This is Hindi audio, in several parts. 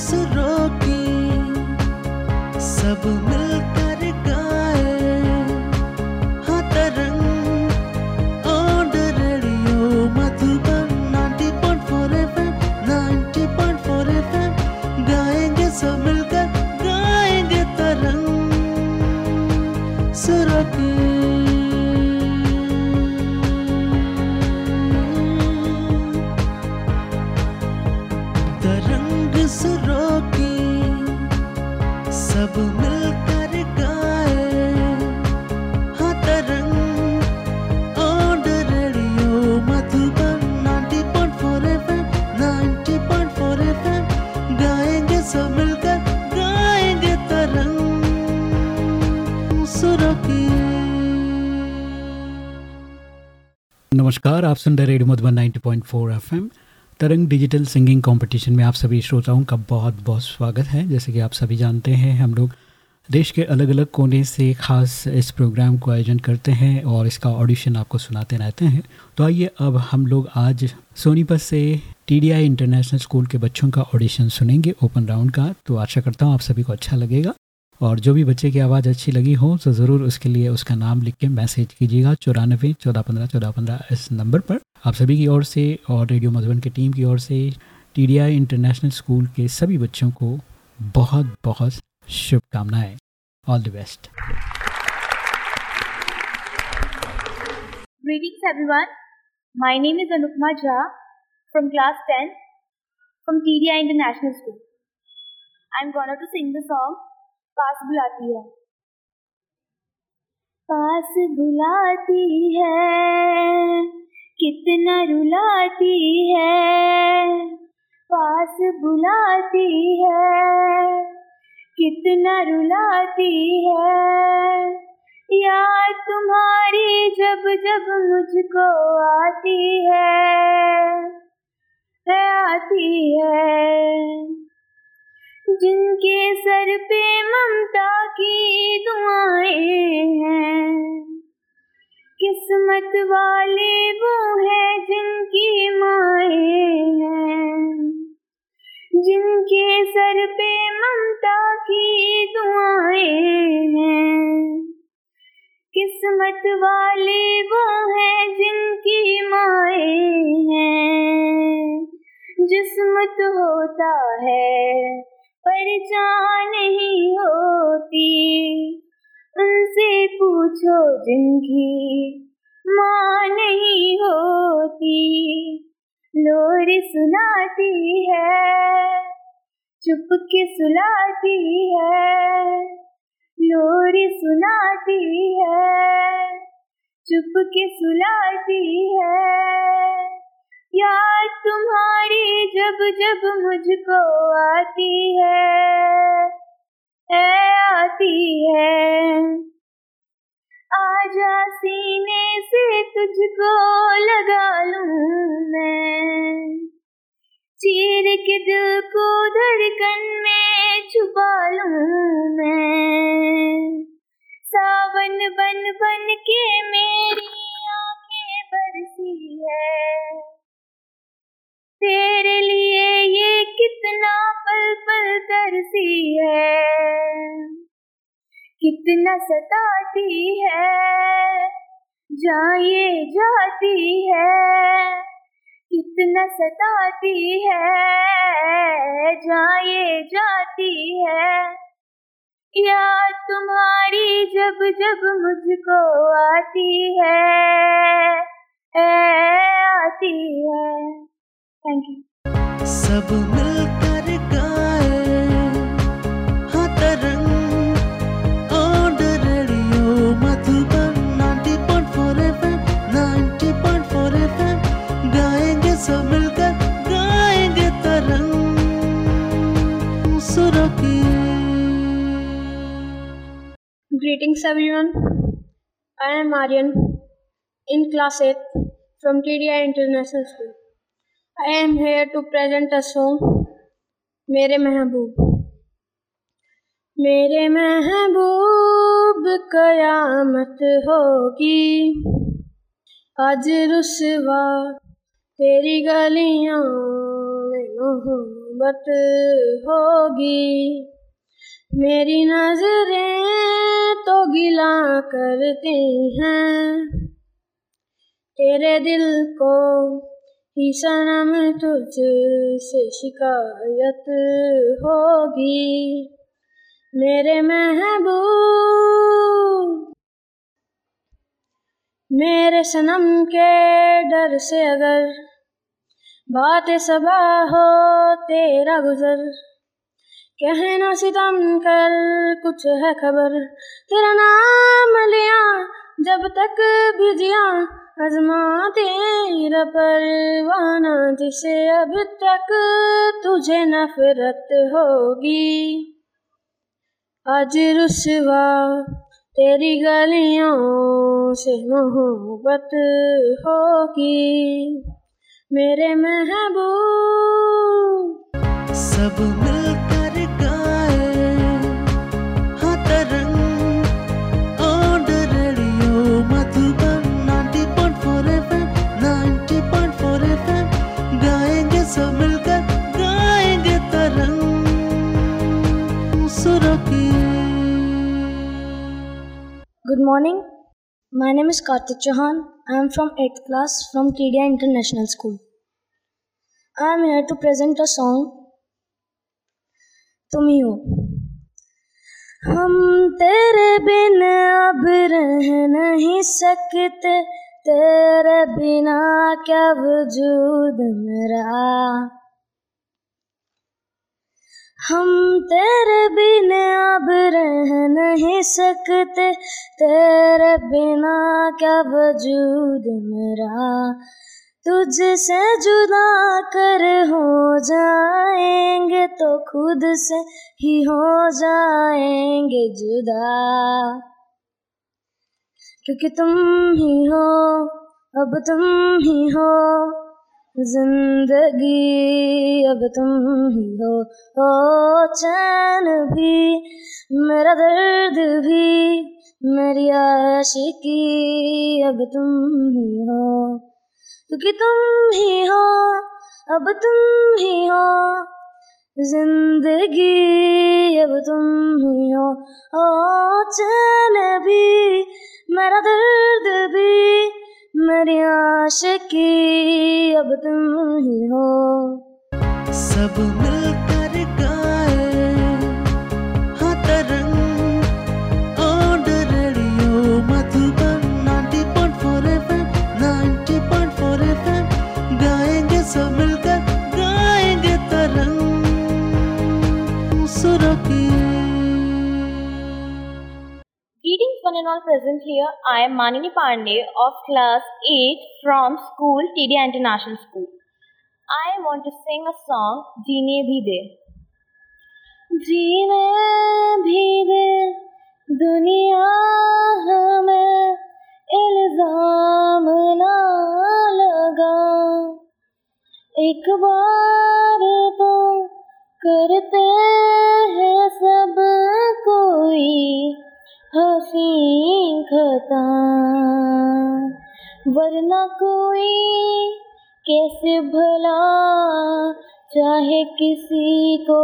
सुरों की सब नमस्कार, आप सुन रहे radio Madhuban 90.4 FM. Tarang digital singing competition में आप सभी श्रोताओं का बहुत बहुत स्वागत है। जैसे कि आप सभी जानते हैं, हम लोग देश के अलग अलग कोने से खास इस प्रोग्राम को आयोजन करते हैं और इसका ऑडिशन आपको सुनाते रहते हैं। तो आइए, अब हम लोग आज सोनीपत से टीडीआई इंटरनेशनल स्कूल के बच्चों का ऑडिशन सुनेंगे ओपन राउंड का। तो आशा करता हूँ आप सभी को अच्छा लगेगा। और जो भी बच्चे की आवाज़ अच्छी लगी हो तो ज़रूर उसके लिए उसका नाम लिख के मैसेज कीजिएगा चौरानबे चौदह पंद्रह चौदह पंद्रह इस नंबर पर आप सभी की ओर से और रेडियो मधुबन की टीम की ओर से टीडीआई इंटरनेशनल स्कूल के सभी बच्चों को बहुत बहुत शुभकामनाएँ all the best Greetings everyone. My name is Anupma Jha from class 10 from TDI International School. I'm gonna to sing the song पास बुलाती है। पास बुलाती है। कितना रुलाती है। पास बुलाती है। कितना रुलाती है। याद तुम्हारी जब जब मुझको आती है। आती है। जिनके सर पे ममता की दुआएँ हैं। किस्मत वाले वो हैं जिनकी माएँ हैं। जिनके सर पे ममता की दुआएँ हैं। किस्मत वाले वो हैं जिनकी माएँ हैं। जिस्म तो होता है पर जान नहीं होती। उनसे पूछो जिनकी माँ नहीं होती। लोरी सुनाती है, चुप के सुलाती है। लोरी सुनाती है, चुप के सुलाती है। याद तुम्हारी जब जब मुझको आती है है आती है। आजा सीने से तुझको लगा लूँ मैं। चीर के दिल को धड़कन में छुपा लूँ मैं। सावन बन बन के मेरी आँखें बरसी है। तेरे लिए ये कितना पल पल तरसी है। कितना सताती है। जाए जाती है। कितना सताती है। जाए जाती है। याद तुम्हारी जब जब मुझको आती है। है आती है। थैंक यू सब मिलकर गाए हाँ Tarang on radio Madhuban 90.4 FM 90.4 FM गाएँगे सब मिलकर गाएँगे तरंग सुरों की Greetings everyone. I am Aryan in class 8 from TDI International School. I am here to present a song मेरे महबूब मेरे महबूब कयामत होगी। आज रुसवा तेरी गलियों में मोहब्बत होगी। मेरी नज़रें तो गिला करती हैं। तेरे दिल को ही सनम तुझसे शिकायत होगी। मेरे महबूब, मेरे सनम के डर से अगर बात सबा हो तेरा गुजर। कहना सितम कर कुछ है खबर, तेरा नाम लिया जब तक भी जिया अजमाते तेरा परवाना, जिसे अब तक तुझे नफरत होगी। आज रुसवा तेरी गलियों से मोहब्बत होगी। मेरे महबूब, सब मिलकर good morning my name is Kartik Chauhan I am from eighth class from Kedia international school I am here to present a song तुम ही हो। हम तेरे बिना अब रह नहीं सकते। तेरे बिना क्या वजूद मेरा? हम तेरे बिन अब रह नहीं सकते। तेरे बिना क्या वजूद मेरा तुझसे जुदा कर हो जाएँगे तो खुद से ही हो जाएँगे जुदा। क्योंकि तुम ही हो, अब तुम ही हो ज़िंदगी। अब तुम ही हो, ओ चैन भी, मेरा दर्द भी, मेरी आशिकी, अब तुम ही हो। क्योंकि तुम ही हो, अब तुम ही हो, ज़िंदगी अब तुम ही हो। ओ चैन भी, मेरा दर्द भी, मेरी आशिकी, अब तुम ही हो। सब मिलकर गाए हाँ Tarang radio Madhuban 90.4 FM 90.4 FM गाएँगे सब मिलकर गाएँगे तरंग सुरों and all present here. I am Manini Pandey of class 8 from school TDI International School. I want to sing a song, Jeene Bhi De. जीने भी दे दुनिया हमें इल्ज़ाम ना लगा एक बार तो करते हैं सब कोई हसी खता वरना कोई कैसे भला? चाहे किसी को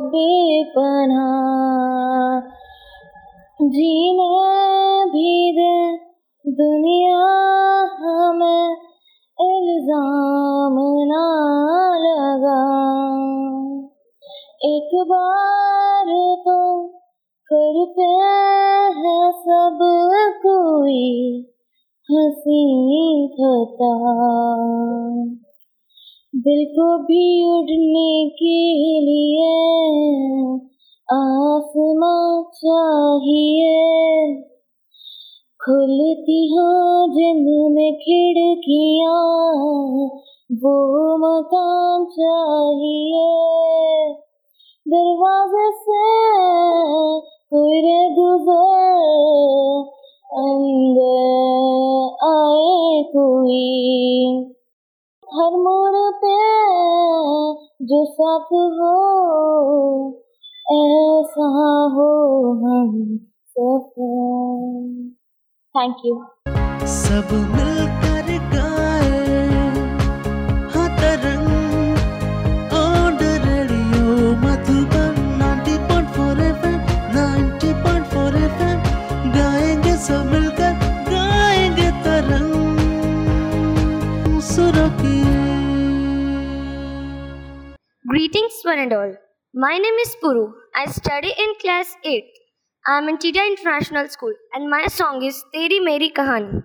बेपना जीने भी दे दुनिया, हमें इल्ज़ाम ना लगा। एक बार तो करते हैं सब कोई। हँसी खता। दिल को भी उड़ने के लिए आसमां चाहिए। खुलती हो जिनमें खिड़कियाँ, वो मकान चाहिए। दरवाजे से कोई गुजर अंदर आए कोई। हर मोड़ पे जो साथ हो, ऐसा हो हम सफ़र थैंक यू सब मिलकर Greetings, one and all. My name is Puru. I study in class 8. I am in Tidia International School and my song is Teri Meri Kahani.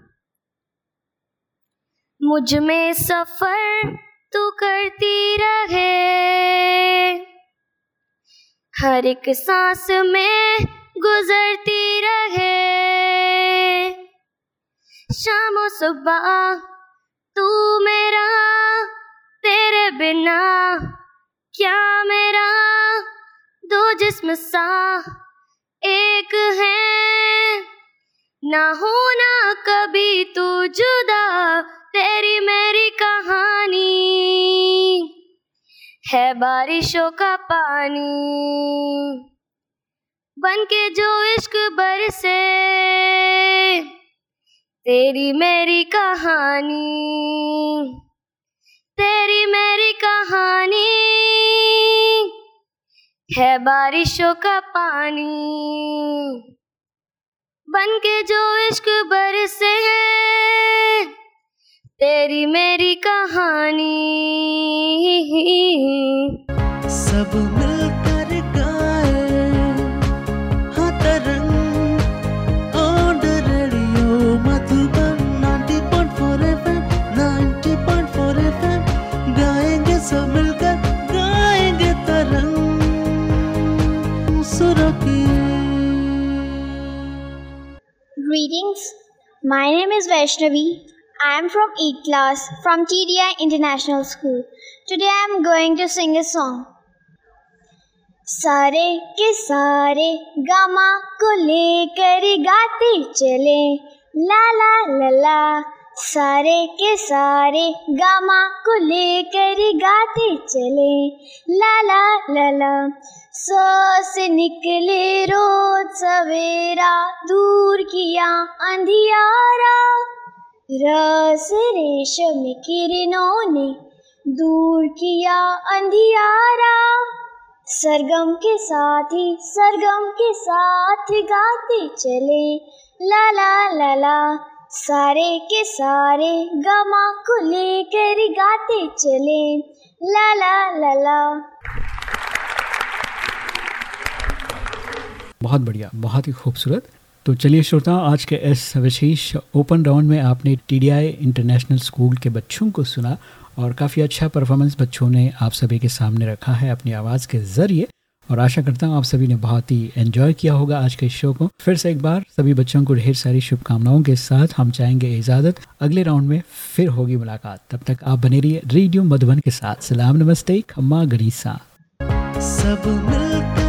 मुझमें सफ़र तू करती रहे हर एक सांस में गुजरती रहे शाम सुबह तू मेरा तेरे बिना क्या मेरा दो जिस्म सा एक है? ना होना कभी तू जुदा, तेरी मेरी कहानी। है बारिशों का पानी बन के जो इश्क बरसे, तेरी मेरी कहानी, तेरी मेरी कहानी। है बारिशों का पानी। बन के जो इश्क बरसे है, तेरी मेरी कहानी। सब मिलकर Greetings. My name is Vaishnavi. I am from 8th class from TDI International School. Today I am going to sing a song. सारे के सारे गामा को लेकर गाते चले ला ला ला ला सारे के सारे गामा को लेकर गाते चले ला ला ला ला सो से निकले रोज सवेरा दूर किया, अंधियारा। रस रेशम किरणों ने दूर किया अंधियारा। सरगम के साथ ही, सरगम के साथ गाते चले। ला ला ला ला, सारे के सारे गमा को लेकर गाते चले। ला ला ला ला। बहुत बढ़िया, बहुत ही खूबसूरत। तो चलिए श्रोताओं आज के इस विशेष ओपन राउंड में आपने टीडीआई इंटरनेशनल स्कूल के बच्चों को सुना और काफ़ी अच्छा परफॉर्मेंस बच्चों ने आप सभी के सामने रखा है अपनी आवाज़ के ज़रिए और आशा करता हूँ आप सभी ने बहुत ही एंजॉय किया होगा आज के इस शो को। फिर से एक बार सभी बच्चों को ढेर सारी शुभकामनाओं के साथ हम चाहेंगे इजाज़त। अगले राउंड में फिर होगी मुलाकात। तब तक आप बने रहिए रेडियो मधुबन के साथ। सलाम, नमस्ते, खम्मा, गरीसा। सब मिलकर